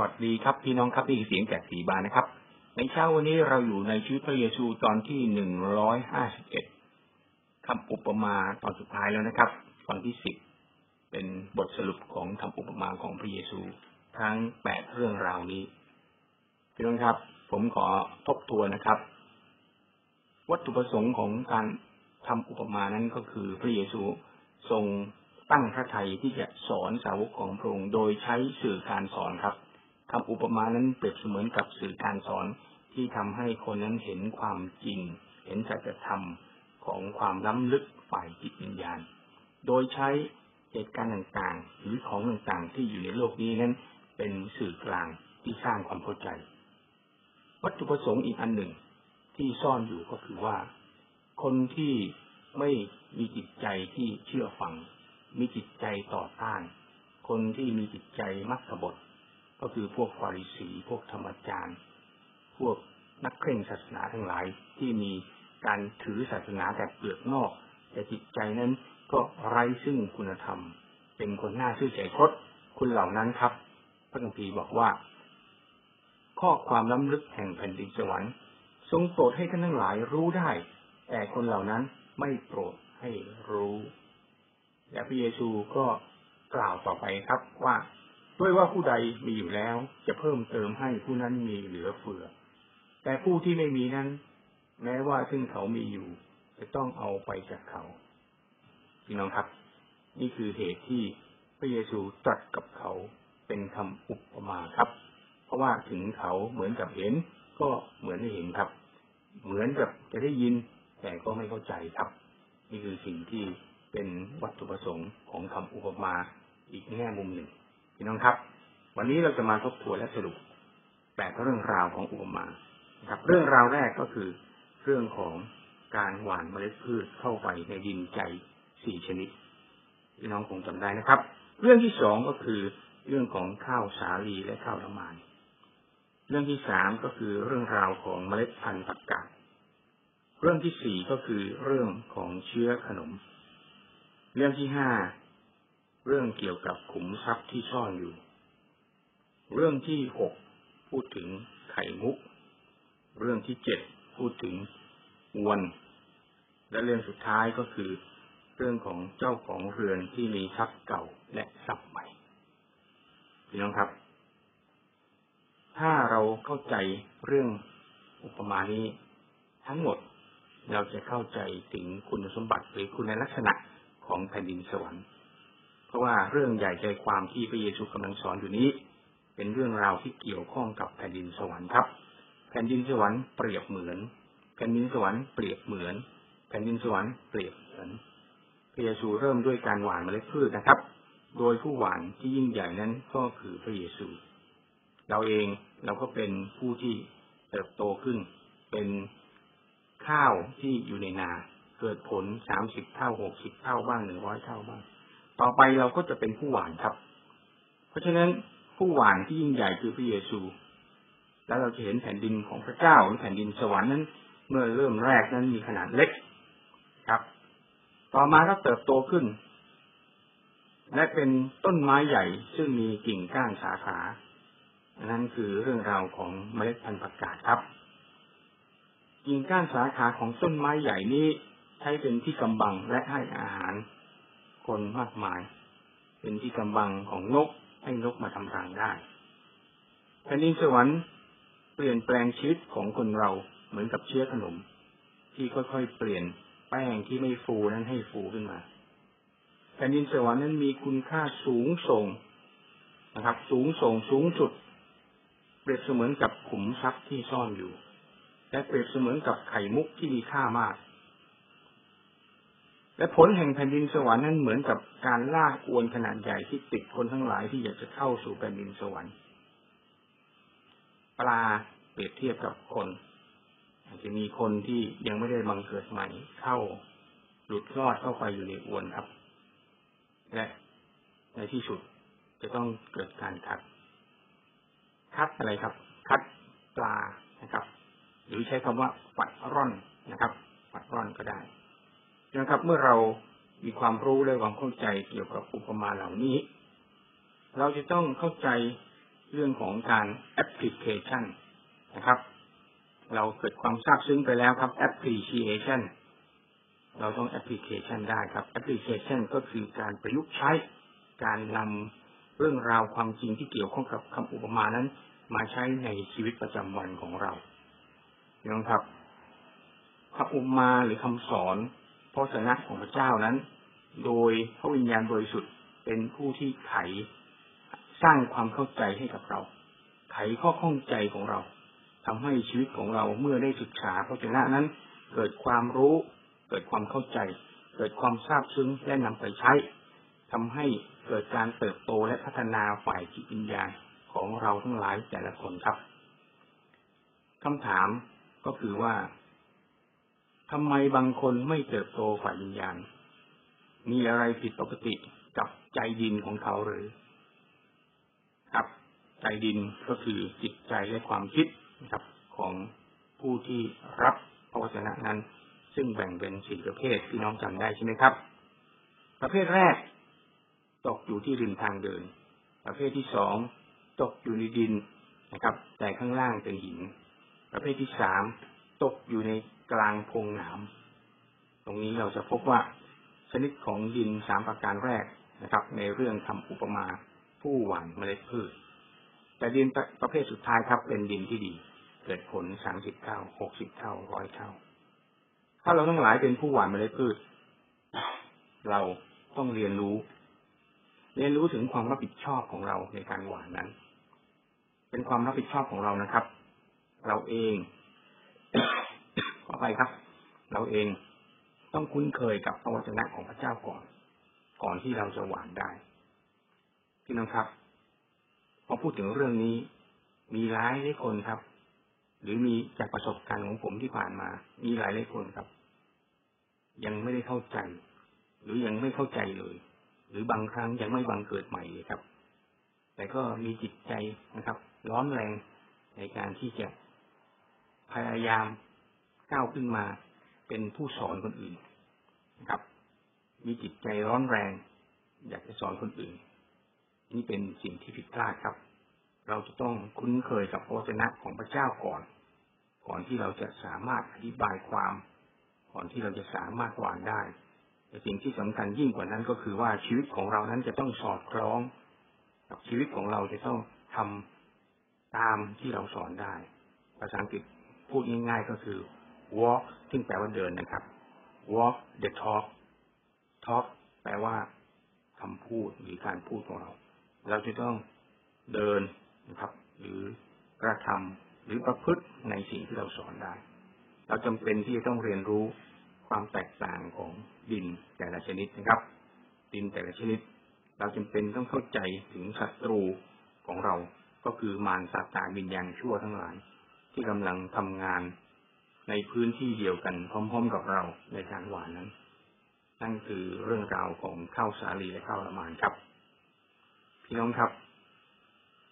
วัสดีครับพี่น้องครับนี่เสียงจากสีบานนะครับ ในเช้าวันนี้เราอยู่ในชีวิตพระเยซูตอนที่หนึ่งร้อยห้าสิบเอ็ดคำอุปมาตอนสุดท้ายแล้วนะครับ ตอนที่สิบเป็นบทสรุปของคำอุปมาของพระเยซู ทั้งแปดเรื่องราวนี้พี่น้องครับ ผมขอทบทวนนะครับ วัตถุประสงค์ของการทำอุปมานั้นก็คือพระเยซูทรงตั้งพระทัยที่จะสอนสาวกของพระองค์โดยใช้สื่อการสอนครับ คำอุปมานั้นเปรียบเสมือนกับสื่อการสอนที่ทำให้คนนั้นเห็นความจริง เห็นสัจธรรมของความล้ำลึกฝ่ายจิตวิญญาณ โดยใช้เหตุการณ์ต่างๆ หรือของต่างๆ ที่อยู่ในโลกนี้นั้น เป็นสื่อกลางที่สร้างความเข้าใจ วัตถุประสงค์อีกอันหนึ่งที่ซ่อนอยู่ก็คือว่า คนที่ไม่มีจิตใจที่เชื่อฟัง มีจิตใจต่อต้าน คนที่มีจิตใจมักกบฏ ก็คือพวกฟาริสี พวกธรรมจารย์ พวกนักเคร่งศาสนาทั้งหลายที่มีการถือศาสนาแต่เปลือกนอก แต่จิตใจนั้นก็ไร้ซึ่งคุณธรรม เป็นคนหน้าซื่อใจคดคุณเหล่านั้นครับ พระคัมภีร์บอกว่า ข้อความล้ำลึกแห่งแผ่นดินสวรรค์ ทรงโปรดให้ท่านทั้งหลายรู้ได้ แต่คนเหล่านั้นไม่โปรดให้รู้ และพระเยซูก็กล่าวต่อไปครับว่า ด้วยว่าผู้ใดมีอยู่แล้ว จะเพิ่มเติมให้ผู้นั้นมีเหลือเฟือ แต่ผู้ที่ไม่มีนั้น แม้ว่าซึ่งเขามีอยู่ จะต้องเอาไปจากเขาพี่น้องครับ นี่คือเหตุที่พระเยซูตรัสกับเขาเป็นคำอุปมาครับ เพราะว่าถึงเขาเหมือนกับเห็น ก็เหมือนไม่เห็นครับ เหมือนกับจะได้ยิน แต่ก็ไม่เข้าใจครับ นี่คือสิ่งที่เป็นวัตถุประสงค์ของคำอุปมาอีกแง่มุมหนึ่ง พี่น้องครับ วันนี้เราจะมาทบทวนและสรุปแปดเรื่องราวของอุปมาครับ เรื่องราวแรกก็คือเรื่องของการหว่านเมล็ดพืชเข้าไปในดินใจสี่ชนิด พี่น้องคงจำได้นะครับ เรื่องที่สองก็คือเรื่องของข้าวสาลีและข้าวละมานเรื่องที่สามก็คือเรื่องราวของเมล็ดพันธุ์ผักกาดเรื่องที่สี่ก็คือเรื่องของเชื้อขนม เรื่องที่ห้า เรื่องเกี่ยวกับขุมทรัพย์ที่ซ่อนอยู่ เรื่องที่หกพูดถึงไข่มุก เรื่องที่เจ็ดพูดถึงวัน และเรื่องสุดท้ายก็คือ เรื่องของเจ้าของเรือนที่มีทรัพย์เก่าและทรัพย์ใหม่พี่น้องครับ ถ้าเราเข้าใจเรื่องอุปมานี้ ทั้งหมดเราจะเข้าใจถึงคุณสมบัติหรือคุณลักษณะของแผ่นดินสวรรค์ ราะว่าเรื่องใหญ่ใจความที่พระเยซูกำลังสอนอยู่นี้ เป็นเรื่องราวที่เกี่ยวข้องกับแผ่นดินสวรรค์ครับ แผ่นดินสวรรค์เปรียบเหมือน แผ่นดินสวรรค์เปรียบเหมือน แผ่นดินสวรรค์เปรียบเหมือนพระเยซูเริ่มด้วยการหว่านเมล็ดพืชนะครับ โดยผู้หว่านที่ยิ่งใหญ่นั้นก็คือพระเยซู เราเองเราก็เป็นผู้ที่เติบโตขึ้น เป็นข้าวที่อยู่ในนา เกิดผลสามสิบเท่าหกสิบเท่าบ้างหนึ่งร้อยเท่าบ้าง ต่อไปเราก็จะเป็นผู้หวานครับ เพราะฉะนั้นผู้หวานที่ยิ่งใหญ่คือพระเยซู แล้วเราจะเห็นแผ่นดินของพระเจ้าหรือแผ่นดินสวรรค์นั้น เมื่อเริ่มแรกนั้นมีขนาดเล็กครับ ต่อมาก็เติบโตขึ้น และเป็นต้นไม้ใหญ่ซึ่งมีกิ่งก้านสาขานั่นคือเรื่องราวของเมล็ดพันธุ์ผักกาดครับ กิ่งก้านสาขาของต้นไม้ใหญ่นี้ใช้เป็นที่กำบังและให้อาหาร คนมากมาย เป็นที่กำบังของนกให้นกมาทำทางได้แผ่นดินสวรรค์เปลี่ยนแปลงชีวิตของคนเราเหมือนกับเชื้อขนม ที่ค่อยๆเปลี่ยนแป้งที่ไม่ฟูนั้นให้ฟูขึ้นมาแผ่นดินสวรรค์นั้นมีคุณค่าสูงส่งนะครับ สูงส่งสูงสุด เปรียบเสมือนกับขุมทรัพย์ที่ซ่อนอยู่และเปรียบเสมือนกับไข่มุกที่มีค่ามาก และผลแห่งแผ่นดินสวรรค์นั้นเหมือนกับการลากอวนขนาดใหญ่ที่ติดคนทั้งหลายที่อยากจะเข้าสู่แผ่นดินสวรรค์ ปลาเปรียบเทียบกับคน อาจจะมีคนที่ยังไม่ได้บังเกิดใหม่เข้าหลุดรอดเข้าไปอยู่ในอวนครับ และในที่สุดจะต้องเกิดการคัด คัดอะไรครับ คัดปลานะครับ หรือใช้คำว่าปัดร่อนนะครับ ปัดร่อนก็ได้ นะครับ เมื่อเรามีความรู้และความเข้าใจเกี่ยวกับอุปมาเหล่านี้ เราจะต้องเข้าใจเรื่องของการแอปพลิเคชันนะครับ เราเกิดความทราบซึ้งไปแล้วครับ appreciation เราต้องแอปพลิเคชันได้ครับแอปพลิเคชันก็คือการประยุกต์ใช้การนำเรื่องราวความจริงที่เกี่ยวข้องกับคำอุปมานั้น มาใช้ในชีวิตประจำวันของเรานะครับคำอุปมาหรือคำสอน พระชนะของพระเจ้านั้น โดยพระวิญญาณบริสุทธิ์เป็นผู้ที่ไขสร้างความเข้าใจให้กับเรา ไขข้อข้องใจของเราทำให้ชีวิตของเราเมื่อได้ศึกษาพระชนะนั้น เกิดความรู้ เกิดความเข้าใจ เกิดความทราบซึ้งและนำไปใช้ทำให้เกิดการเติบโตและพัฒนาฝ่ายจิตวิญญาณของเราทั้งหลายแต่ละคนครับคำถามก็คือว่า ทำไมบางคนไม่เติบโตฝ่ายวิญญาณ มีอะไรผิดปกติกับใจดินของเขาหรือครับใจดินก็คือจิตใจและความคิดนะครับ ของผู้ที่รับพระวจนะนั้น ซึ่งแบ่งเป็นสี่ประเภทที่น้องจำได้ใช่ไหมครับ ประเภทแรก ตกอยู่ที่ริมทางเดิน ประเภทที่สองตกอยู่ในดินนะครับ แต่ข้างล่างเป็นหิน ประเภทที่สามตกอยู่ใน กลางพงหนาม ตรงนี้เราจะพบว่าชนิดของดินสามประการแรกนะครับ ในเรื่องทำอุปมาผู้หว่านเมล็ดพืช แต่ดินประเภทสุดท้ายครับ เป็นดินที่ดี เกิดผลสามสิบเท่าหกสิบเท่าร้อยเท่า ถ้าเราทั้งหลายเป็นผู้หว่านเมล็ดพืช เราต้องเรียนรู้ เรียนรู้ถึงความรับผิดชอบของเราในการหว่านนั้น เป็นความรับผิดชอบของเรานะครับ เราเอง ขอไปครับ เราเองต้องคุ้นเคยกับพระวจนะของพระเจ้าก่อน ก่อนที่เราจะหวานได้ พี่น้องครับ พอพูดถึงเรื่องนี้ มีหลายหลายคนครับ หรือมีจากประสบการณ์ของผมที่ผ่านมา มีหลายหลายคนครับ ยังไม่ได้เข้าใจ หรือยังไม่เข้าใจเลย หรือบางครั้งยังไม่บังเกิดใหม่เลยครับ แต่ก็มีจิตใจนะครับ ร้อนแรงในการที่จะพยายาม ก้าวขึ้นมา เป็นผู้สอนคนอื่นนะครับ มีจิตใจร้อนแรง อยากจะสอนคนอื่น นี่เป็นสิ่งที่ผิดพลาดครับ เราจะต้องคุ้นเคยกับพระวจนะของพระเจ้าก่อน ก่อนที่เราจะสามารถอธิบายความ ก่อนที่เราจะสามารถวานได้แต่สิ่งที่สำคัญยิ่งกว่านั้นก็คือว่าชีวิตของเรานั้นจะต้องสอดคล้อง กับชีวิตของเราจะต้องทำตามที่เราสอนได้ ภาษาอังกฤษพูดง่ายๆก็คือ walk ซึ่งแปลว่าเดินนะครับ walk the talk talk แปลว่าคำพูดหรือการพูดของเรา เราจะต้องเดินนะครับ หรือกระทำหรือประพฤติในสิ่งที่เราสอนได้ เราจำเป็นที่จะต้องเรียนรู้ความแตกต่างของดินแต่ละชนิดนะครับ ดินแต่ละชนิด เราจำเป็นต้องเข้าใจถึงศัตรูของเราก็คือมารซาตานวิญญาณชั่วทั้งหลาย ที่กำลังทำงาน ในพื้นที่เดียวกันพร้อม ๆ กับเราในการหวานนั้น นั่นคือเรื่องราวของข้าวสาลีและข้าวละมานครับ พี่น้องครับ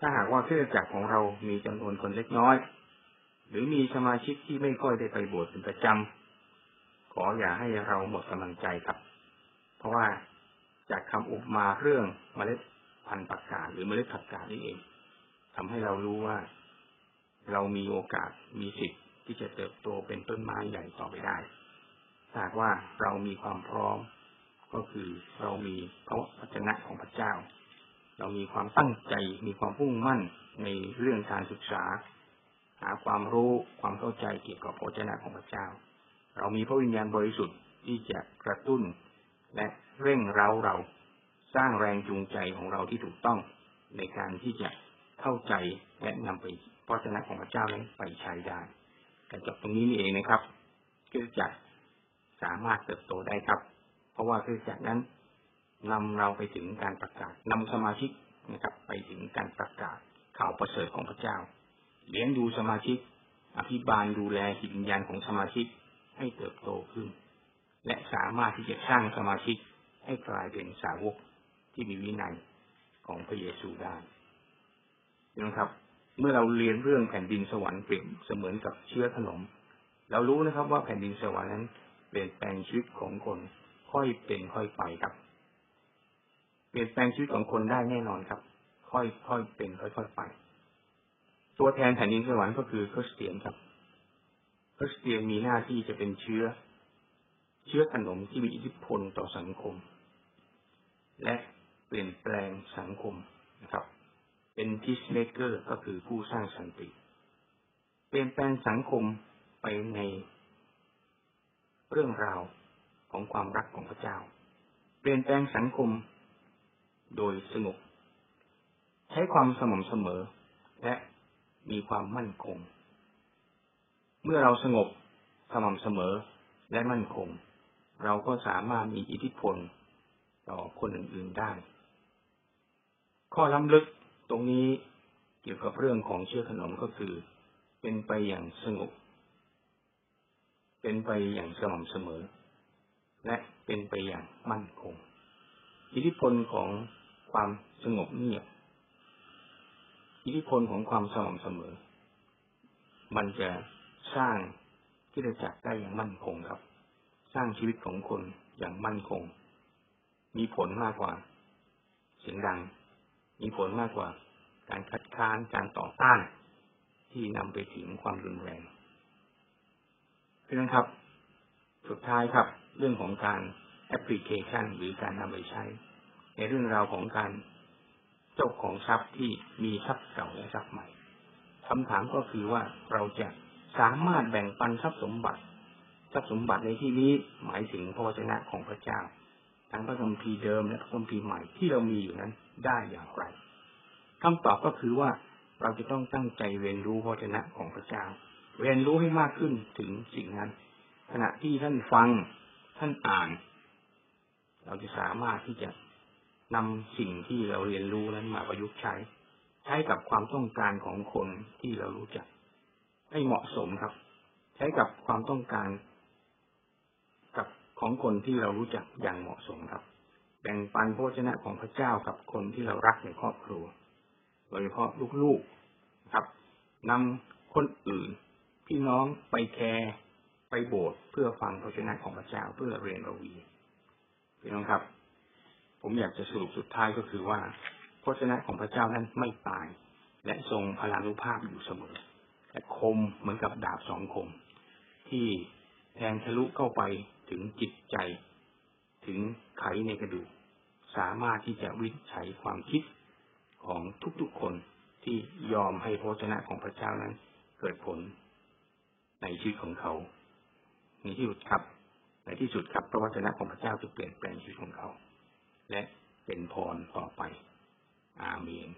ถ้าหากว่าเครือจักรของเรามีจำนวนคนเล็กน้อย หรือมีสมาชิกที่ไม่ค่อยได้ไปโบสถ์เป็นประจำขออย่าให้เราหมดกำลังใจครับ เพราะว่าจากคำอุปมาเรื่องเมล็ดพันธุ์ผักกาดหรือเมล็ดผักกาดนี่เองทำให้เรารู้ว่า เรามีโอกาสมีสิทธิ์ ที่จะเติบโตเป็นต้นไม้ใหญ่ต่อไปได้หากว่าเรามีความพร้อม ก็คือเรามีพระวจนะของพระเจ้า เรามีความตั้งใจมีความพุ่งมั่นในเรื่องการศึกษา หาความรู้ความเข้าใจเกี่ยวกับพระวจนะของพระเจ้า เรามีพระวิญญาณบริสุทธิ์ที่จะกระตุ้น และเร่งเร้าเราสร้างแรงจูงใจของเราที่ถูกต้องในการที่จะเข้าใจและนำไปพระชนะของพระเจ้านั้นไปใช้ได้ การจบตรงนี้นี่เองนะครับคริสจักรสามารถเติบโตได้ครับ เพราะว่าคริสจักรนั้นนำเราไปถึงการประกาศนำสมาชิกนะครับ ไปถึงการประกาศข่าวประเสริฐของพระเจ้า เลี้ยงดูสมาชิก อภิบาลดูแลจิตวิญญาณของสมาชิกให้เติบโตขึ้น และสามารถที่จะสร้างสมาชิกให้กลายเป็นสาวกที่มีวินัยของพระเยซูได้นะครับ เมื่อเราเรียนเรื่องแผ่นดินสวรรค์เปรียบเสมือนกับเชื้อขนม เรารู้นะครับว่าแผ่นดินสวรรค์นั้นเปลี่ยนแปลงชีวิตของคนค่อยเป็นค่อยไปครับ เปลี่ยนแปลงชีวิตของคนได้แน่นอนครับขค่อยเป็นค่อยๆไป ตัวแทนแผ่นดินสวรรค์ก็คือคริสเตียนครับคริสเตียนมีหน้าที่จะเป็นเชื้อ เชื้อขนมที่มีอิทธิพลต่อสังคม และเปลี่ยนแปลงสังคมนะครับ เป็นพีชเมเกอร์ก็คือผู้สร้างสันติ เปลี่ยนแปลงสังคมไปในเรื่องราวของความรักของพระเจ้า เปลี่ยนแปลงสังคมโดยสงบใช้ความสม่ำเสมอ และมีความมั่นคง เมื่อเราสงบสม่ำเสมอและมั่นคง เราก็สามารถมีอิทธิพลต่อคนอื่นๆได้ ข้อล้ำลึก ตรงนี้เกี่ยวกับเรื่องของเชื้อขนมก็คือ เป็นไปอย่างสงบ เป็นไปอย่างสม่ำเสมอ และเป็นไปอย่างมั่นคง อิทธิพลของความสงบเงียบ อิทธิพลของความสม่ำเสมอ มันจะสร้างที่จะจักได้อย่างมั่นคงครับ สร้างชีวิตของคนอย่างมั่นคง มีผลมากกว่า เสียงดัง มีผลมากกว่า การคัดค้านการต่อต้าน ที่นำไปถึงความรุนแรงเพื่อนครับ สุดท้ายครับ เรื่องของการแอปพลิเคชันหรือการนำไปใช้ ในเรื่องราวของการเจ้าของทรัพย์ที่มีทรัพย์เก่าและทรัพย์ใหม่คำถามก็คือว่าเราจะสามารถแบ่งปันทรัพย์สมบัติ ทรัพย์สมบัติในที่นี้หมายถึงพระวจนะของพระเจ้า ทั้งพระคัมภีร์เดิมและพระคัมภีร์ใหม่ที่เรามีอยู่นั้นได้อย่างไรคำตอบก็คือว่าเราจะต้องตั้งใจเรียนรู้พระวจนะของพระเจ้า เรียนรู้ให้มากขึ้นถึงสิ่งนั้น ขณะที่ท่านฟังท่านอ่าน เราจะสามารถที่จะนำสิ่งที่เราเรียนรู้นั้นมาประยุกต์ใช้ ใช้กับความต้องการของคนที่เรารู้จัก ให้เหมาะสมครับ ใช้กับความต้องการ ของคนที่เรารู้จักอย่างเหมาะสมครับ แบ่งปันพระชนะของพระเจ้ากับคนที่เรารักในครอบครัว โดยเฉพาะลูกๆครับนำคนอื่นพี่น้องไปแคร์ไปโบสถ์เพื่อฟังพระชนะของพระเจ้าเพื่อเรียนระวีพี่น้องครับ ผมอยากจะสรุปสุดท้ายก็คือว่าพระชนะของพระเจ้านั้นไม่ตาย และทรงพลานุภาพอยู่เสมอแต่คมเหมือนกับดาบสองคม ที่แทงทะลุเข้าไป ถึงจิตใจ ถึงไขในกระดูก สามารถที่จะวิจัยความคิดของทุกๆคนที่ยอมให้พระชนะของพระเจ้านั้น เกิดผล ในชีวิตของเขาในที่สุดครับ ในที่สุดครับพระวจนะของพระเจ้าจะเปลี่ยนแปลงชีวิตของเขา และเป็นพรต่อไป อาเมน